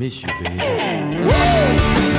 miss you, baby. Uh-huh,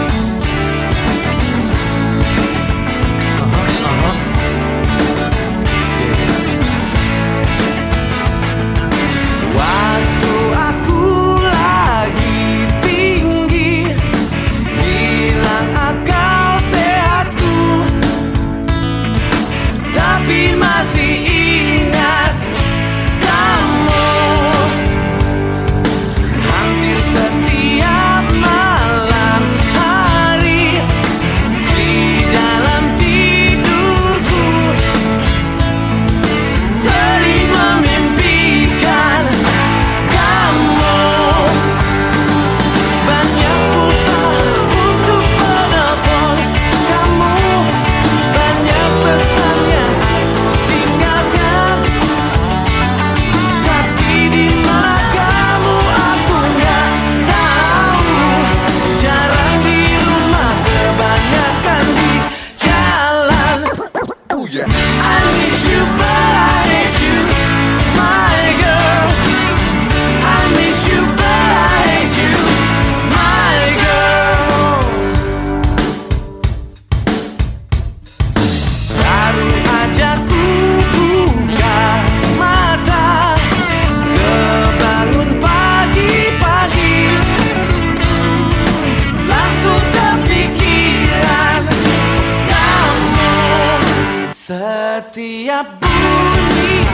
hati ya bunyi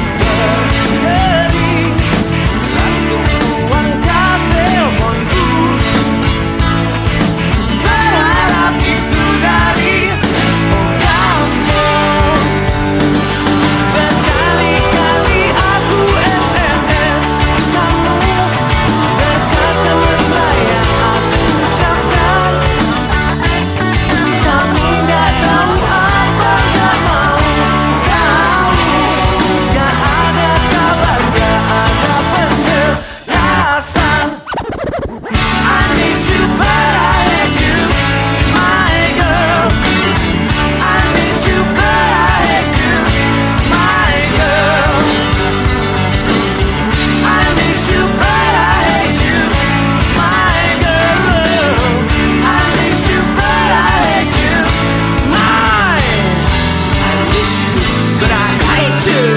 to